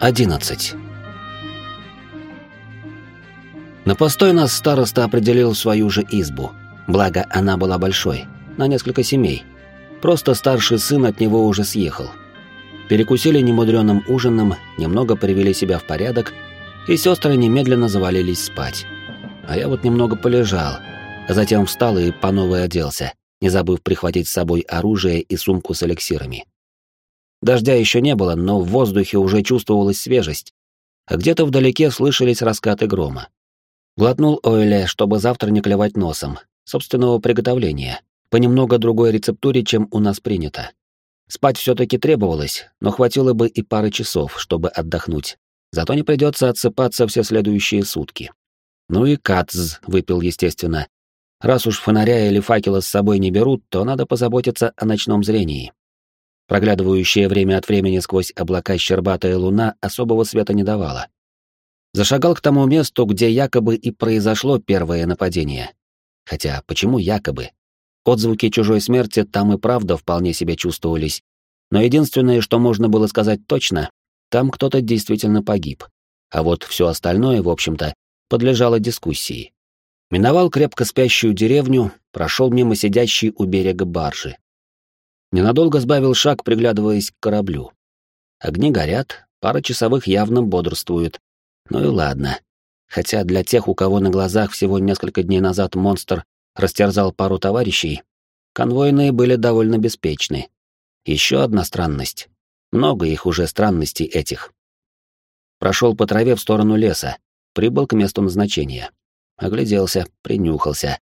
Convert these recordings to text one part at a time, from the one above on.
11. На постой нас староста определил свою же избу, благо она была большой, на несколько семей. Просто старший сын от него уже съехал. Перекусили немудреным ужином, немного привели себя в порядок, и сестры немедленно завалились спать. А я вот немного полежал, а затем встал и по новой оделся, не забыв прихватить с собой оружие и сумку с эликсирами. Дождя еще не было, но в воздухе уже чувствовалась свежесть, а где-то вдалеке слышались раскаты грома. Глотнул Ойле, чтобы завтра не клевать носом, собственного приготовления, по немного другой рецептуре, чем у нас принято. Спать все-таки требовалось, но хватило бы и пары часов, чтобы отдохнуть. Зато не придется отсыпаться все следующие сутки. Ну и Катз выпил, естественно. Раз уж фонаря или факела с собой не берут, то надо позаботиться о ночном зрении. Проглядывающая время от времени сквозь облака щербатая луна особого света не давала. Зашагал к тому месту, где якобы и произошло первое нападение. Хотя, почему якобы? Отзвуки чужой смерти там и правда вполне себе чувствовались. Но единственное, что можно было сказать точно, там кто-то действительно погиб. А вот все остальное, в общем-то, подлежало дискуссии. Миновал крепко спящую деревню, прошел мимо сидящей у берега баржи. Ненадолго сбавил шаг, приглядываясь к кораблю. Огни горят, пара часовых явно бодрствует. Ну и ладно. Хотя для тех, у кого на глазах всего несколько дней назад монстр растерзал пару товарищей, конвойные были довольно беспечны. Еще одна странность. Много их уже странностей этих. Прошел по траве в сторону леса, прибыл к месту назначения. Огляделся, принюхался.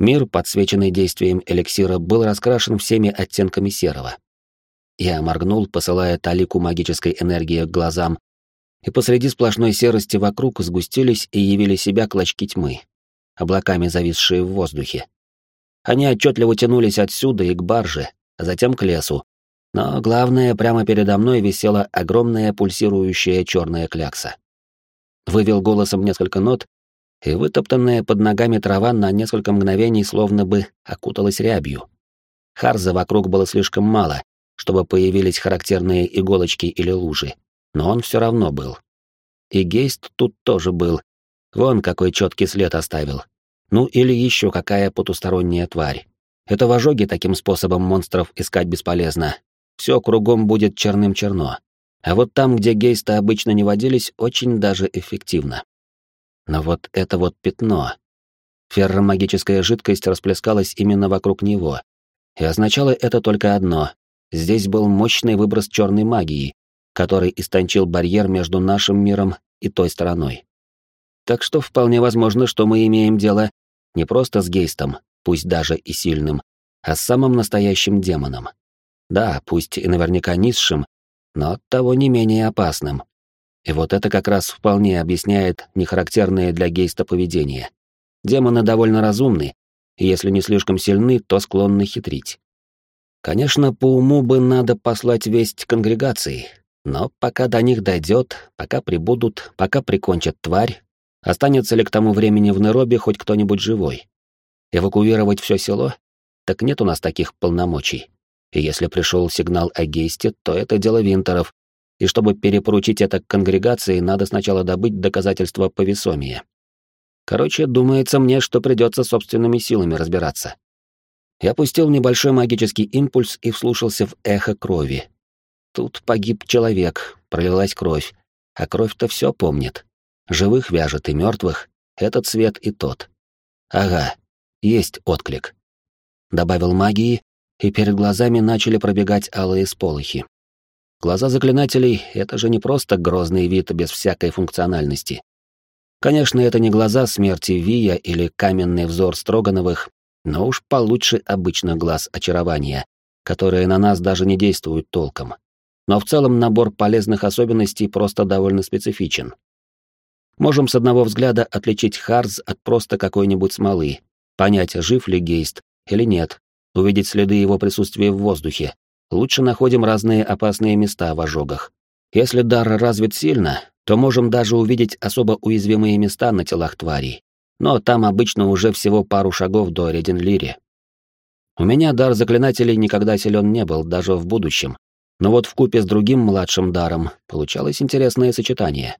Мир, подсвеченный действием эликсира, был раскрашен всеми оттенками серого. Я моргнул, посылая талику магической энергии к глазам, и посреди сплошной серости вокруг сгустились и явили себя клочки тьмы, облаками зависшие в воздухе. Они отчетливо тянулись отсюда и к барже, а затем к лесу. Но главное, прямо передо мной висела огромная пульсирующая черная клякса. Вывел голосом несколько нот, и вытоптанная под ногами трава на несколько мгновений словно бы окуталась рябью. Харза вокруг было слишком мало, чтобы появились характерные иголочки или лужи, но он все равно был. И Гейст тут тоже был. Вон какой четкий след оставил. Ну или еще какая потусторонняя тварь. Это в ожоге таким способом монстров искать бесполезно. Все кругом будет черным-черно. А вот там, где гейсты обычно не водились, очень даже эффективно. Но вот это вот пятно. Ферромагическая жидкость расплескалась именно вокруг него. И означало это только одно. Здесь был мощный выброс черной магии, который истончил барьер между нашим миром и той стороной. Так что вполне возможно, что мы имеем дело не просто с гейстом, пусть даже и сильным, а с самым настоящим демоном. Да, пусть и наверняка низшим, но того не менее опасным. И вот это как раз вполне объясняет нехарактерное для гейста поведение. Демоны довольно разумны, и если не слишком сильны, то склонны хитрить. Конечно, по уму бы надо послать весть конгрегации, но пока до них дойдет, пока прибудут, пока прикончат тварь, останется ли к тому времени в Неробе хоть кто-нибудь живой? Эвакуировать все село? Так нет у нас таких полномочий. И если пришел сигнал о гейсте, то это дело Винтеров, и чтобы перепоручить это конгрегации, надо сначала добыть доказательства повесомее. Короче, думается мне, что придется собственными силами разбираться. Я пустил небольшой магический импульс и вслушался в эхо крови. Тут погиб человек, пролилась кровь, а кровь-то все помнит. Живых вяжет и мертвых, этот цвет и тот. Ага, есть отклик. Добавил магии, и перед глазами начали пробегать алые сполохи. Глаза заклинателей — это же не просто грозный вид без всякой функциональности. Конечно, это не глаза смерти Вия или каменный взор Строгановых, но уж получше обычных глаз очарования, которые на нас даже не действуют толком. Но в целом набор полезных особенностей просто довольно специфичен. Можем с одного взгляда отличить Харз от просто какой-нибудь смолы, понять, жив ли Гейст или нет, увидеть следы его присутствия в воздухе, лучше находим разные опасные места в ожогах. Если дар развит сильно, то можем даже увидеть особо уязвимые места на телах тварей. Но там обычно уже всего пару шагов до Реденлири. У меня дар заклинателей никогда силен не был, даже в будущем. Но вот в купе с другим младшим даром получалось интересное сочетание.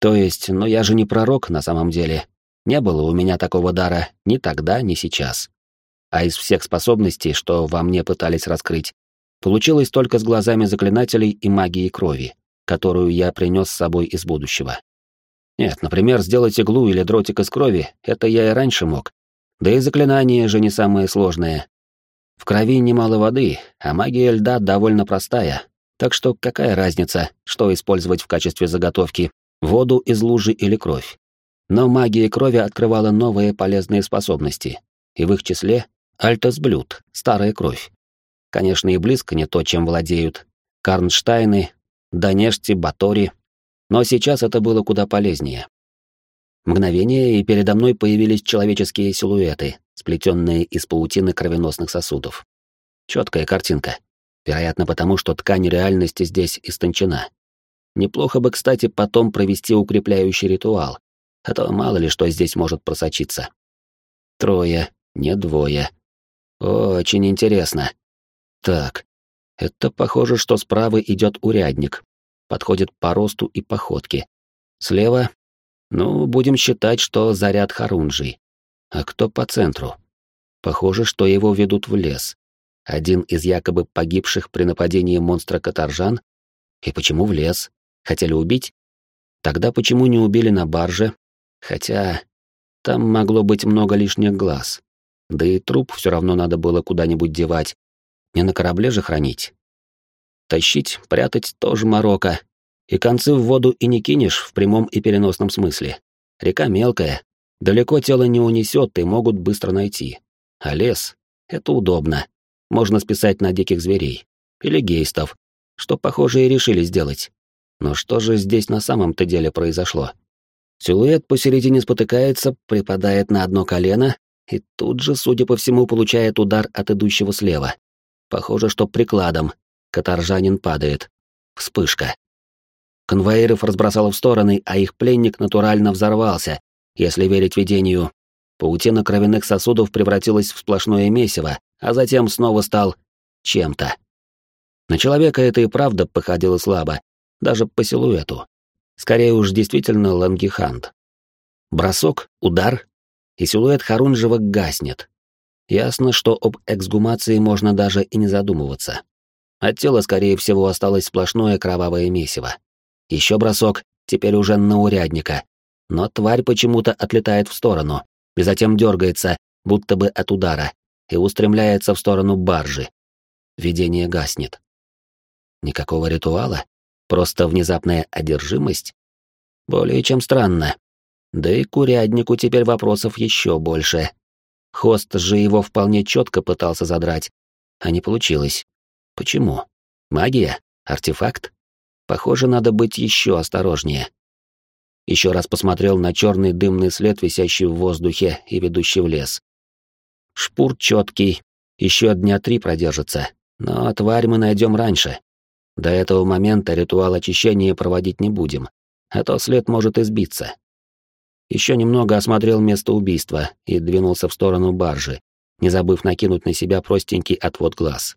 То есть, ну я же не пророк на самом деле. Не было у меня такого дара ни тогда, ни сейчас. А из всех способностей, что во мне пытались раскрыть, получилось только с глазами заклинателей и магией крови, которую я принес с собой из будущего. Нет, например, сделать иглу или дротик из крови — это я и раньше мог. Да и заклинание же не самое сложное. В крови немало воды, а магия льда довольно простая, так что какая разница, что использовать в качестве заготовки — воду из лужи или кровь. Но магия крови открывала новые полезные способности, и в их числе — альтосблюд, старая кровь. Конечно, и близко не то, чем владеют Карнштайны, Данешти, Батори, но сейчас это было куда полезнее. Мгновение, и передо мной появились человеческие силуэты, сплетенные из паутины кровеносных сосудов. Четкая картинка. Вероятно, потому что ткань реальности здесь истончена. Неплохо бы, кстати, потом провести укрепляющий ритуал, а то мало ли что здесь может просочиться. Трое, не двое. Очень интересно. Так, это похоже, что справа идет урядник, подходит по росту и походке. Слева, ну, будем считать, что заряд Харунжий. А кто по центру? Похоже, что его ведут в лес. Один из якобы погибших при нападении монстра Катаржан? И почему в лес? Хотели убить? Тогда почему не убили на барже? Хотя там могло быть много лишних глаз. Да и труп все равно надо было куда-нибудь девать. Не на корабле же хранить. Тащить, прятать тоже морока. И концы в воду и не кинешь в прямом и переносном смысле. Река мелкая, далеко тело не унесет и могут быстро найти. А лес — это удобно. Можно списать на диких зверей. Или гейстов, что, похоже, и решили сделать. Но что же здесь на самом-то деле произошло? Силуэт посередине спотыкается, припадает на одно колено и тут же, судя по всему, получает удар от идущего слева. Похоже, что прикладом, Каторжанин падает. Вспышка. Конвоиров разбросало в стороны, а их пленник натурально взорвался, если верить видению. Паутина кровяных сосудов превратилась в сплошное месиво, а затем снова стал чем-то. На человека это и правда походило слабо, даже по силуэту. Скорее уж действительно лангихант. Бросок, удар, и силуэт Харунжева гаснет. Ясно, что об эксгумации можно даже и не задумываться. От тела, скорее всего, осталось сплошное кровавое месиво. Еще бросок, теперь уже на урядника. Но тварь почему-то отлетает в сторону, и затем дергается, будто бы от удара, и устремляется в сторону баржи. Видение гаснет. Никакого ритуала? Просто внезапная одержимость? Более чем странно. Да и к уряднику теперь вопросов еще больше. Хост же его вполне четко пытался задрать, а не получилось. Почему? Магия? Артефакт? Похоже, надо быть еще осторожнее. Еще раз посмотрел на черный дымный след, висящий в воздухе и ведущий в лес. Шпур четкий, еще дня три продержится, но тварь мы найдем раньше. До этого момента ритуал очищения проводить не будем, а то след может избиться. Еще немного осмотрел место убийства и двинулся в сторону баржи, не забыв накинуть на себя простенький отвод глаз.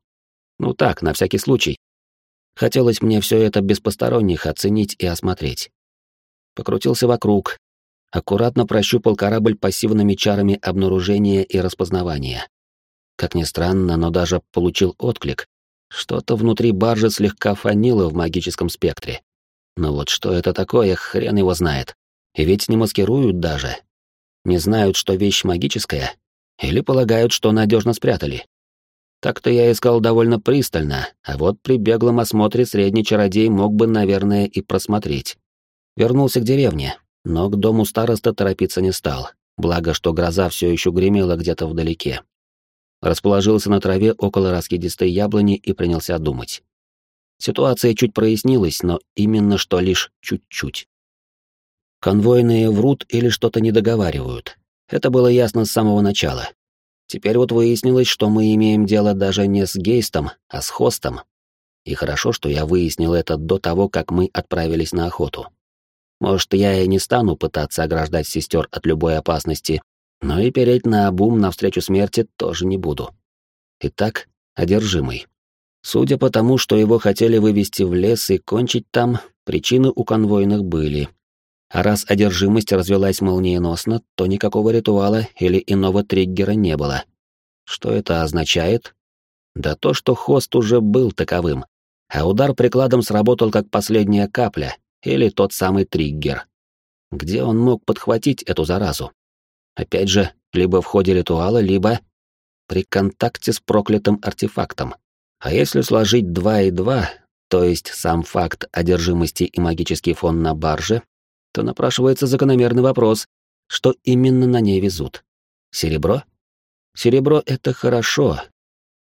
Ну так, на всякий случай. Хотелось мне все это без посторонних оценить и осмотреть. Покрутился вокруг, аккуратно прощупал корабль пассивными чарами обнаружения и распознавания. Как ни странно, но даже получил отклик. Что-то внутри баржи слегка фанило в магическом спектре. Но вот что это такое, хрен его знает. И ведь не маскируют даже. Не знают, что вещь магическая, или полагают, что надежно спрятали. Так-то я искал довольно пристально, а вот при беглом осмотре средний чародей мог бы, наверное, и просмотреть. Вернулся к деревне, но к дому староста торопиться не стал, благо что гроза все еще гремела где-то вдалеке. Расположился на траве около раскидистой яблони и принялся думать. Ситуация чуть прояснилась, но именно что лишь чуть-чуть. Конвойные врут или что-то недоговаривают. Это было ясно с самого начала. Теперь вот выяснилось, что мы имеем дело даже не с Гейстом, а с Хостом. И хорошо, что я выяснил это до того, как мы отправились на охоту. Может, я и не стану пытаться ограждать сестер от любой опасности, но и переть на обум навстречу смерти тоже не буду. Итак, одержимый. Судя по тому, что его хотели вывести в лес и кончить там, причины у конвойных были. А раз одержимость развелась молниеносно, то никакого ритуала или иного триггера не было. Что это означает? Да то, что хост уже был таковым, а удар прикладом сработал как последняя капля или тот самый триггер. Где он мог подхватить эту заразу? Опять же, либо в ходе ритуала, либо при контакте с проклятым артефактом. А если сложить два и два, то есть сам факт одержимости и магический фон на барже, то напрашивается закономерный вопрос, что именно на ней везут. Серебро? Серебро — это хорошо,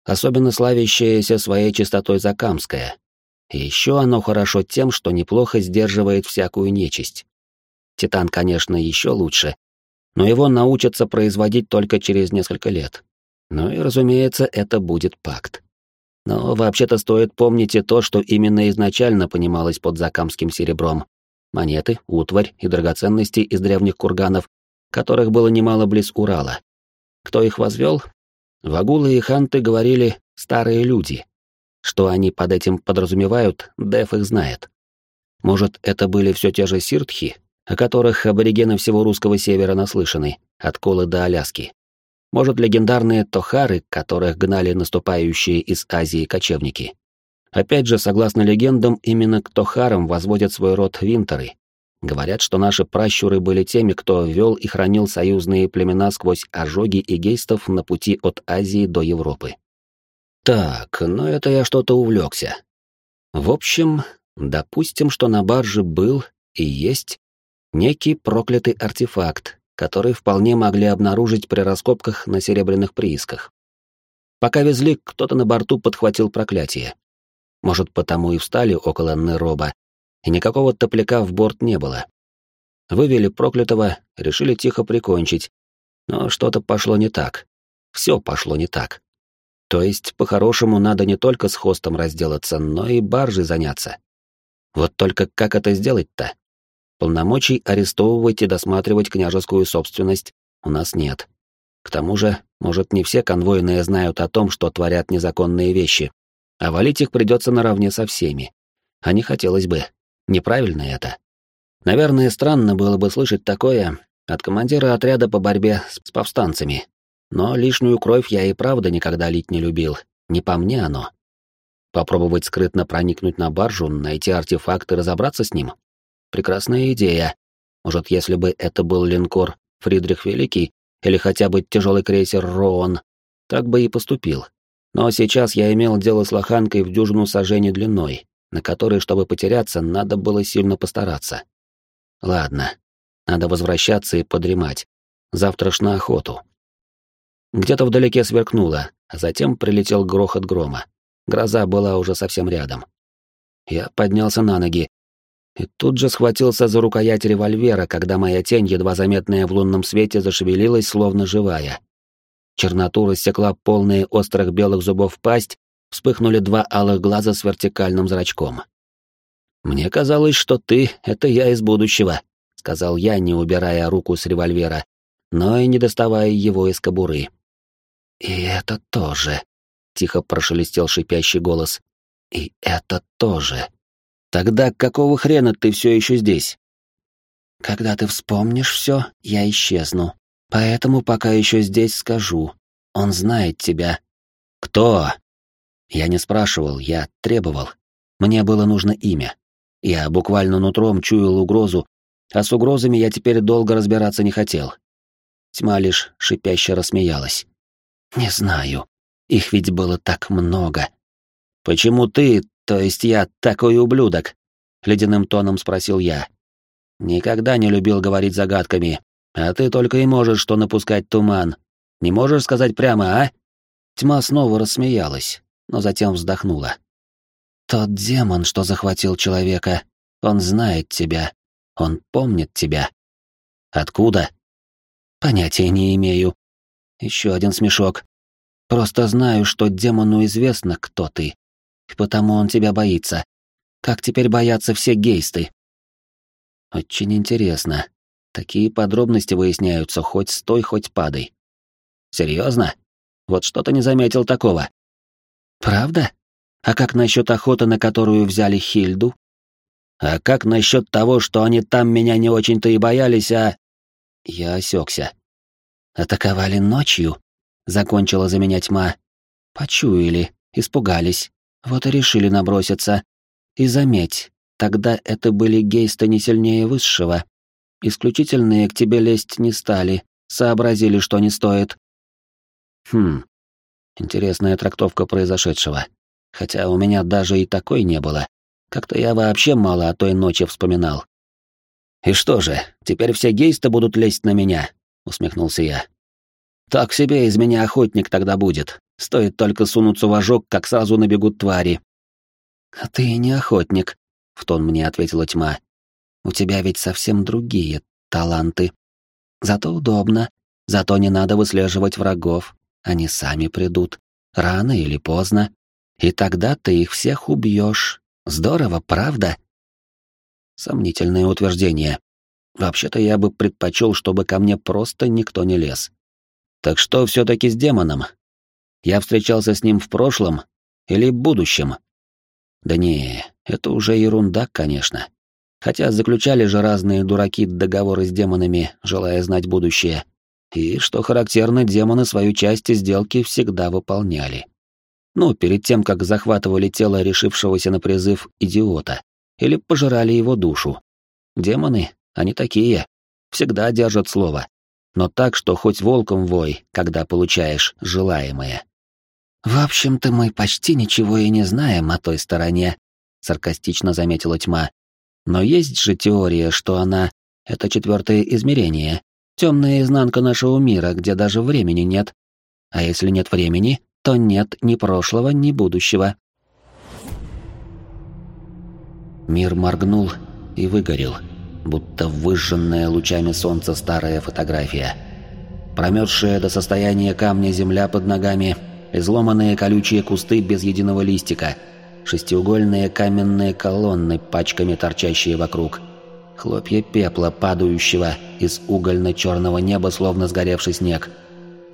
особенно славящееся своей чистотой Закамская. И еще оно хорошо тем, что неплохо сдерживает всякую нечисть. Титан, конечно, еще лучше, но его научатся производить только через несколько лет. Ну и, разумеется, это будет пакт. Но вообще-то стоит помнить и то, что именно изначально понималось под закамским серебром. Монеты, утварь и драгоценности из древних курганов, которых было немало близ Урала. Кто их возвел? Вагулы и ханты говорили «старые люди». Что они под этим подразумевают, Деф их знает. Может, это были все те же сиртхи, о которых аборигены всего русского севера наслышаны, от Колы до Аляски. Может, легендарные тохары, которых гнали наступающие из Азии кочевники. Опять же, согласно легендам, именно к тохарам возводят свой род винтеры. Говорят, что наши пращуры были теми, кто вел и хранил союзные племена сквозь ожоги и гейстов на пути от Азии до Европы. Так, ну это я что-то увлекся. В общем, допустим, что на барже был и есть некий проклятый артефакт, который вполне могли обнаружить при раскопках на серебряных приисках. Пока везли, кто-то на борту подхватил проклятие. Может, потому и встали около Нероба, и никакого топляка в борт не было. Вывели проклятого, решили тихо прикончить, но что-то пошло не так. Все пошло не так. То есть, по-хорошему, надо не только с хостом разделаться, но и баржей заняться. Вот только как это сделать-то? Полномочий арестовывать и досматривать княжескую собственность у нас нет. К тому же, может, не все конвойные знают о том, что творят незаконные вещи, а валить их придется наравне со всеми. А не хотелось бы. Неправильно это. Наверное, странно было бы слышать такое от командира отряда по борьбе с повстанцами. Но лишнюю кровь я и правда никогда лить не любил. Не по мне оно. Попробовать скрытно проникнуть на баржу, найти артефакт и разобраться с ним? Прекрасная идея. Может, если бы это был линкор Фридрих Великий или хотя бы тяжелый крейсер Роон, так бы и поступил. Но сейчас я имел дело с лоханкой в дюжину сажений длиной, на которой, чтобы потеряться, надо было сильно постараться. Ладно, надо возвращаться и подремать. Завтра ж на охоту. Где-то вдалеке сверкнуло, а затем прилетел грохот грома. Гроза была уже совсем рядом. Я поднялся на ноги, и тут же схватился за рукоять револьвера, когда моя тень, едва заметная в лунном свете, зашевелилась, словно живая. Черноту рассекла полные острых белых зубов пасть, вспыхнули два алых глаза с вертикальным зрачком. «Мне казалось, что ты — это я из будущего», — сказал я, не убирая руку с револьвера, но и не доставая его из кобуры. «И это тоже», — тихо прошелестел шипящий голос. «И это тоже». Тогда какого хрена ты все еще здесь? Когда ты вспомнишь все, я исчезну. Поэтому пока еще здесь скажу. Он знает тебя. Кто? Я не спрашивал, я требовал. Мне было нужно имя. Я буквально нутром чуял угрозу, а с угрозами я теперь долго разбираться не хотел. Тьма лишь шипяще рассмеялась. «Не знаю. Их ведь было так много. Почему ты, «То есть я такой ублюдок?» — ледяным тоном спросил я. «Никогда не любил говорить загадками, а ты только и можешь что напускать туман. Не можешь сказать прямо, а?» Тьма снова рассмеялась, но затем вздохнула. «Тот демон, что захватил человека, он знает тебя, он помнит тебя». «Откуда?» «Понятия не имею». Еще один смешок. «Просто знаю, что демону известно, кто ты, потому он тебя боится. Как теперь боятся все гейсты? Очень интересно. Такие подробности выясняются хоть стой, хоть падай. Серьезно? Вот что-то не заметил такого. Правда? А как насчет охоты, на которую взяли Хильду? А как насчет того, что они там меня не очень-то и боялись, а... Я осекся. Атаковали ночью, закончила за меня тьма. Почуяли, испугались, вот и решили наброситься. И заметь, тогда это были гейсты не сильнее высшего. Исключительные к тебе лезть не стали, сообразили, что не стоит. Хм, интересная трактовка произошедшего. Хотя у меня даже и такой не было. Как-то я вообще мало о той ночи вспоминал. «И что же, теперь все гейсты будут лезть на меня?» — усмехнулся я. «Так себе из меня охотник тогда будет. Стоит только сунуться в ожог, как сразу набегут твари». «А ты не охотник», — в тон мне ответила тьма. «У тебя ведь совсем другие таланты. Зато удобно, зато не надо выслеживать врагов. Они сами придут, рано или поздно. И тогда ты их всех убьешь, Здорово, правда? Сомнительное утверждение. Вообще-то я бы предпочел, чтобы ко мне просто никто не лез. Так что все-таки с демоном? Я встречался с ним в прошлом или будущем? Да не, это уже ерунда, конечно. Хотя заключали же разные дураки договоры с демонами, желая знать будущее. И, что характерно, демоны свою часть сделки всегда выполняли. Ну, перед тем, как захватывали тело решившегося на призыв идиота, или пожирали его душу. Демоны, они такие, всегда держат слово, но так, что хоть волком вой, когда получаешь желаемое. «В общем-то, мы почти ничего и не знаем о той стороне», — саркастично заметила тьма. «Но есть же теория, что она — это четвертое измерение, темная изнанка нашего мира, где даже времени нет. А если нет времени, то нет ни прошлого, ни будущего. Мир моргнул и выгорел, будто выжженная лучами солнца старая фотография. Промерзшая до состояния камня земля под ногами, изломанные колючие кусты без единого листика, шестиугольные каменные колонны, пачками торчащие вокруг, хлопья пепла, падающего из угольно-черного неба, словно сгоревший снег —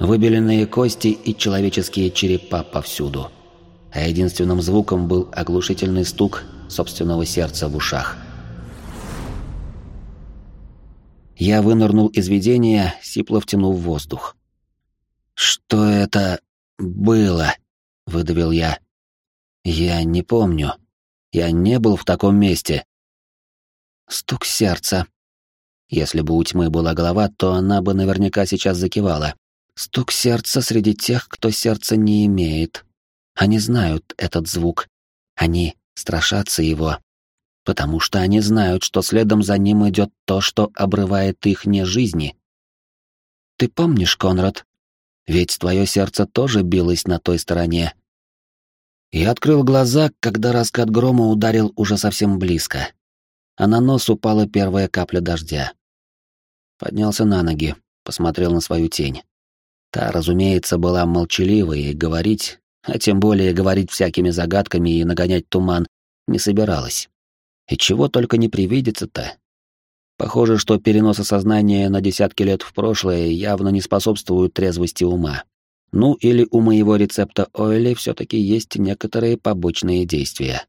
выбеленные кости и человеческие черепа повсюду. А единственным звуком был оглушительный стук собственного сердца в ушах. Я вынырнул из видения, сипло втянув воздух. «Что это было?» — выдавил я. «Я не помню. Я не был в таком месте». Стук сердца. Если бы у тьмы была голова, то она бы наверняка сейчас закивала. Стук сердца среди тех, кто сердца не имеет. Они знают этот звук. Они страшатся его. Потому что они знают, что следом за ним идет то, что обрывает их не жизни. Ты помнишь, Конрад? Ведь твое сердце тоже билось на той стороне. Я открыл глаза, когда раскат грома ударил уже совсем близко. А на нос упала первая капля дождя. Поднялся на ноги, посмотрел на свою тень. Та, разумеется, была молчаливой и говорить, а тем более говорить всякими загадками и нагонять туман, не собиралась. И чего только не привидится-то. Похоже, что переносы сознания на десятки лет в прошлое явно не способствуют трезвости ума. Ну или у моего рецепта Ойли все-таки есть некоторые побочные действия.